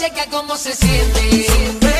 checa cómo se siente.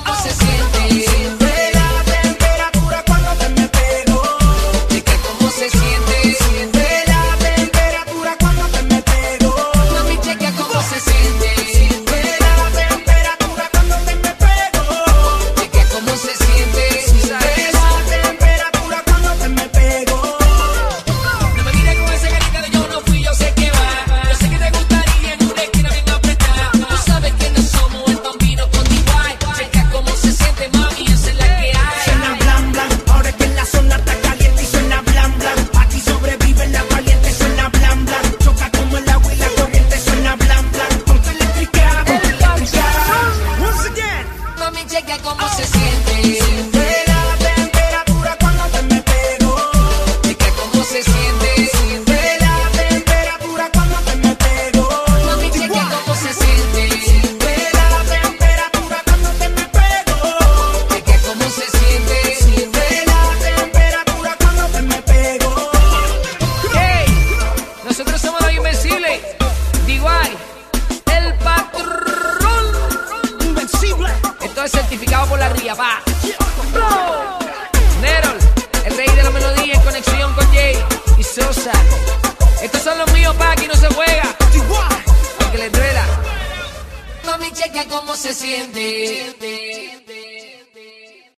cómo se siente. Sin ver la temperatura cuando te me pego. Que cómo se siente. La temperatura cuando te me pego. Que cómo se siente. La temperatura cuando te me pego. Que cómo se siente. La temperatura cuando te me pego. Nosotros somos los invencibles. Iguay. El patrón. Invencible. Entonces tipo pa. Nerol, el rey de la melodía en conexión con Jay y Sosa. Estos son los míos, pa, aquí no se juega. Aunque les duela. Mami, checa cómo se siente.